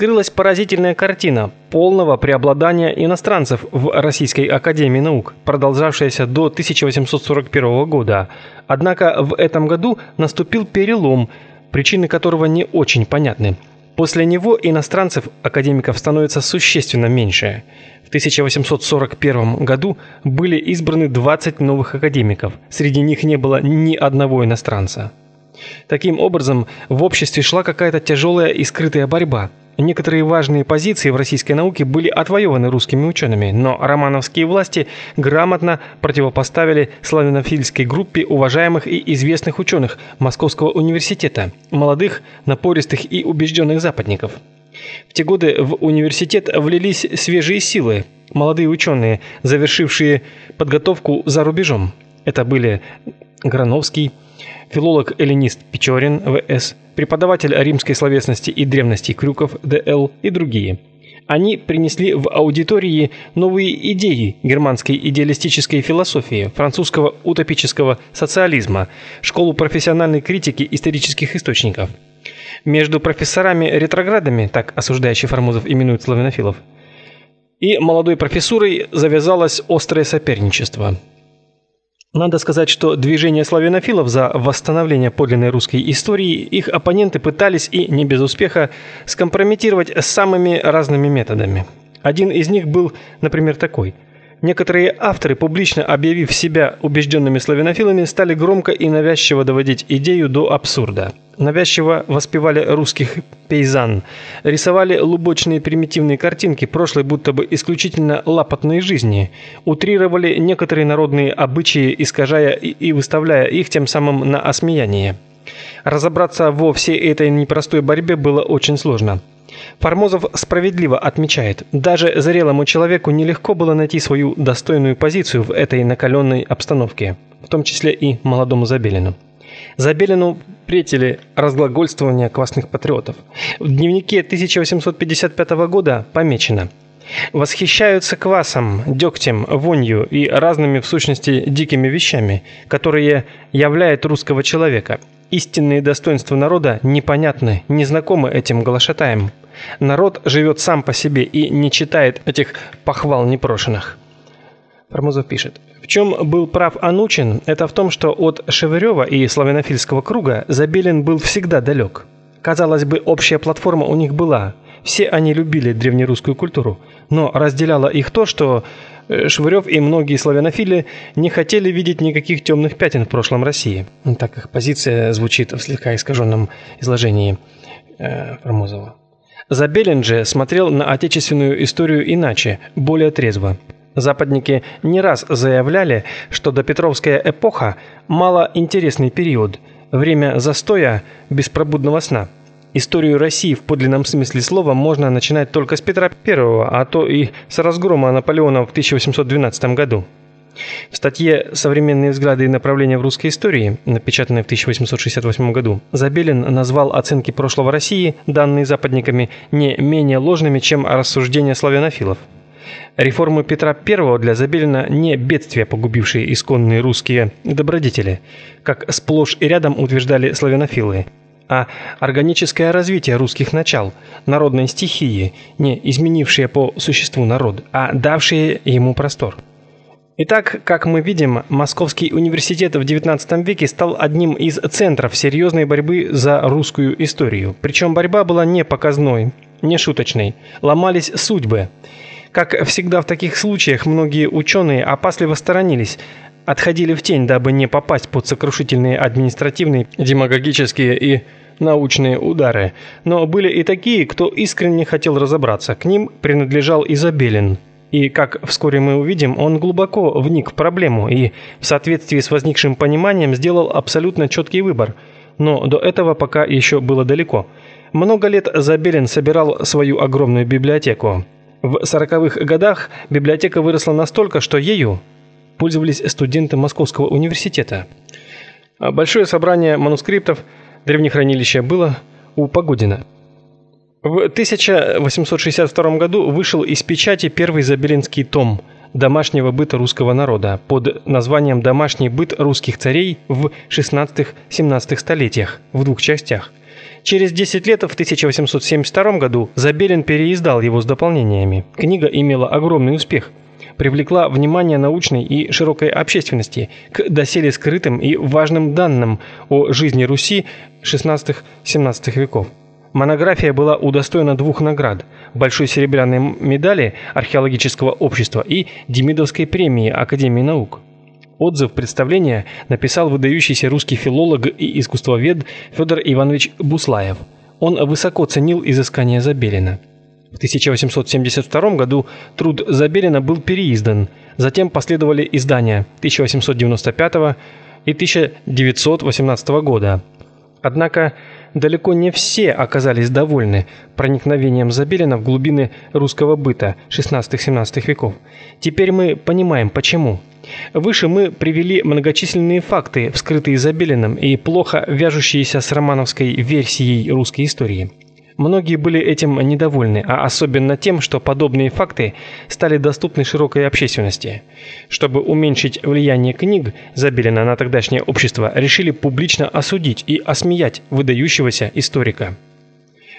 вскрылась поразительная картина полного преобладания иностранцев в Российской академии наук, продолжавшаяся до 1841 года. Однако в этом году наступил перелом, причины которого не очень понятны. После него иностранцев академиков становится существенно меньше. В 1841 году были избраны 20 новых академиков. Среди них не было ни одного иностранца. Таким образом, в обществе шла какая-то тяжелая и скрытая борьба. Некоторые важные позиции в российской науке были отвоеваны русскими учеными, но романовские власти грамотно противопоставили славянофильской группе уважаемых и известных ученых Московского университета, молодых, напористых и убежденных западников. В те годы в университет влились свежие силы, молодые ученые, завершившие подготовку за рубежом. Это были Грановский, филолог-эллинист Печорин В.С., преподаватель римской словесности и древности Крюков Д.Л. и другие. Они принесли в аудитории новые идеи германской идеалистической философии, французского утопического социализма, школу профессиональной критики исторических источников. Между профессорами-ретроградами, так осуждающий Формозов именует славянофилов, и молодой профессурой завязалось острое соперничество – надо сказать, что движение славянофилов за восстановление подлинной русской истории их оппоненты пытались и не без успеха скомпрометировать самыми разными методами. Один из них был, например, такой – Некоторые авторы, публично объявив себя убежденными славянофилами, стали громко и навязчиво доводить идею до абсурда. Навязчиво воспевали русских пейзан, рисовали лубочные примитивные картинки прошлой будто бы исключительно лапотной жизни, утрировали некоторые народные обычаи, искажая и выставляя их тем самым на осмеяние. Разобраться во всей этой непростой борьбе было очень сложно. Формозов справедливо отмечает, даже зрелому человеку нелегко было найти свою достойную позицию в этой накаленной обстановке, в том числе и молодому Забелину. Забелину претели разглагольствования квасных патриотов. В дневнике 1855 года помечено Восхищаются квасом, дегтем, вонью и разными в сущности дикими вещами, которые являют русского человека. Истинные достоинства народа непонятны, незнакомы этим глашатаям. Народ живет сам по себе и не читает этих похвал непрошенных. Формозов пишет: "В чем был прав Анучин, это в том, что от Шевырева и славянофильского круга Забелин был всегда далек. Казалось бы, общая платформа у них была. Все они любили древнерусскую культуру, но разделяло их то, что э, Швырев и многие славянофилы не хотели видеть никаких темных пятен в прошлом России. Так их позиция звучит в слегка искаженном изложении э, Формозова. Забелин же смотрел на отечественную историю иначе, более трезво. Западники не раз заявляли, что допетровская эпоха мало интересный период, время застоя, беспробудного сна. Историю России в подлинном смысле слова можно начинать только с Петра I, а то и с разгрома Наполеона в 1812 году. В статье «Современные взгляды и направления в русской истории», напечатанной в 1868 году, Забелин назвал оценки прошлого России, данные западниками, не менее ложными, чем рассуждения славянофилов. Реформы Петра I для Забелина не бедствия, погубившие исконные русские добродетели, как сплошь и рядом утверждали славянофилы, а органическое развитие русских начал, народной стихии, не изменившее по существу народ, а давшее ему простор. Итак, как мы видим, Московский университет в XIX веке стал одним из центров серьезной борьбы за русскую историю. Причем борьба была не показной, не шуточной. Ломались судьбы. Как всегда в таких случаях, многие ученые опасливо сторонились, отходили в тень, дабы не попасть под сокрушительные административные, демагогические и научные удары. Но были и такие, кто искренне хотел разобраться. К ним принадлежал Изабелин. И, как вскоре мы увидим, он глубоко вник в проблему и в соответствии с возникшим пониманием сделал абсолютно четкий выбор. Но до этого пока еще было далеко. Много лет Забелин собирал свою огромную библиотеку. В сороковых годах библиотека выросла настолько, что ею пользовались студенты Московского университета. Большое собрание манускриптов древнехранилища было у Погодина. В 1862 году вышел из печати первый забелинский том домашнего быта русского народа под названием Домашний быт русских царей в XVI-XVII столетиях в двух частях. Через 10 лет, в 1872 году, Забелин переиздал его с дополнениями. Книга имела огромный успех. Привлекла внимание научной и широкой общественности к доселе скрытым и важным данным о жизни Руси XVI-XVII веков. Монография была удостоена двух наград: большой серебряной медали археологического общества и Демидовской премии Академии наук. Отзыв представления написал выдающийся русский филолог и искусствовед Федор Иванович Буслаев. Он высоко ценил изыскания Забелина. В 1872 году труд Забелина был переиздан. Затем последовали издания 1895 и 1918 года. Однако далеко не все оказались довольны проникновением Забелина в глубины русского быта XVI-XVII веков. Теперь мы понимаем почему. Выше мы привели многочисленные факты, вскрытые Забелиным и плохо вяжущиеся с романовской версией русской истории. Многие были этим недовольны, а особенно тем, что подобные факты стали доступны широкой общественности. Чтобы уменьшить влияние книг Забелина на тогдашнее общество, решили публично осудить и осмеять выдающегося историка.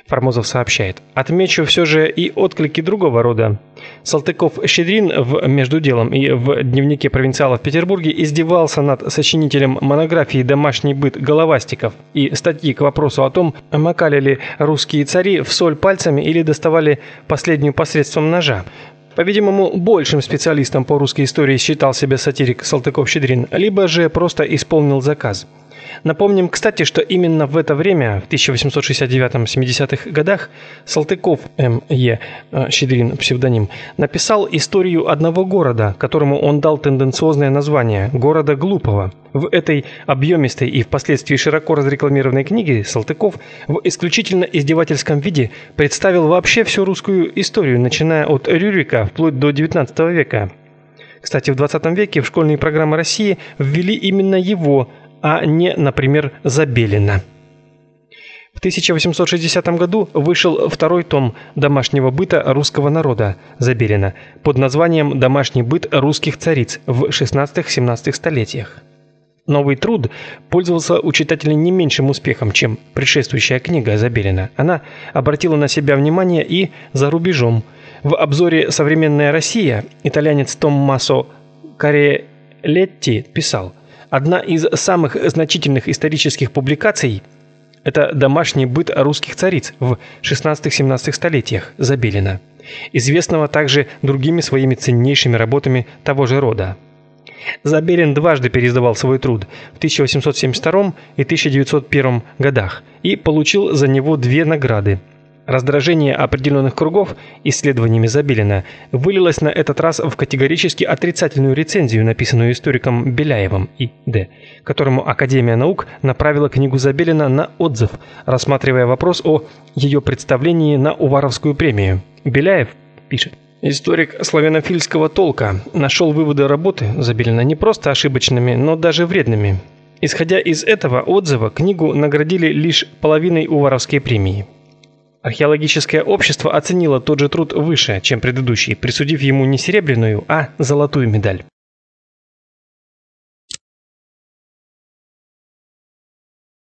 Формозов сообщает. Отмечу все же и отклики другого рода. Салтыков-Щедрин в «Между делом» и в дневнике провинциала в Петербурге издевался над сочинителем монографии «Домашний быт головастиков» и статьи к вопросу о том, макали ли русские цари в соль пальцами или доставали последнюю посредством ножа. По-видимому, большим специалистом по русской истории считал себя сатирик Салтыков-Щедрин, либо же просто исполнил заказ. Напомним, кстати, что именно в это время, в 1869-70-х годах, Салтыков М.Е. Щедрин, псевдоним, написал историю одного города, которому он дал тенденциозное название «Города Глупого». В этой объемистой и впоследствии широко разрекламированной книге Салтыков в исключительно издевательском виде представил вообще всю русскую историю, начиная от Рюрика вплоть до XIX века. Кстати, в 20 веке в школьные программы России ввели именно его а не, например, Забелина. В 1860 году вышел второй том Домашнего быта русского народа Забелина под названием Домашний быт русских цариц в XVI-XVII столетиях. Новый труд пользовался у читателей не меньшим успехом, чем предшествующая книга Забелина. Она обратила на себя внимание и за рубежом. В обзоре Современная Россия итальянец Томмасо Карелетти писал: Одна из самых значительных исторических публикаций это Домашний быт русских цариц в XVI-XVII столетиях Забелина, известного также другими своими ценнейшими работами того же рода. Забелин дважды переиздавал свой труд в 1872 и 1901 годах и получил за него две награды Раздражение определенных кругов исследованиями Забелина вылилось на этот раз в категорически отрицательную рецензию, написанную историком Беляевым и Д., которому Академия наук направила книгу Забелина на отзыв, рассматривая вопрос о ее представлении на Уваровскую премию. Беляев пишет: Историк славянофильского толка нашел выводы работы Забелина не просто ошибочными, но даже вредными. Исходя из этого отзыва, книгу наградили лишь половиной Уваровской премии. Археологическое общество оценило тот же труд выше, чем предыдущий, присудив ему не серебряную, а золотую медаль.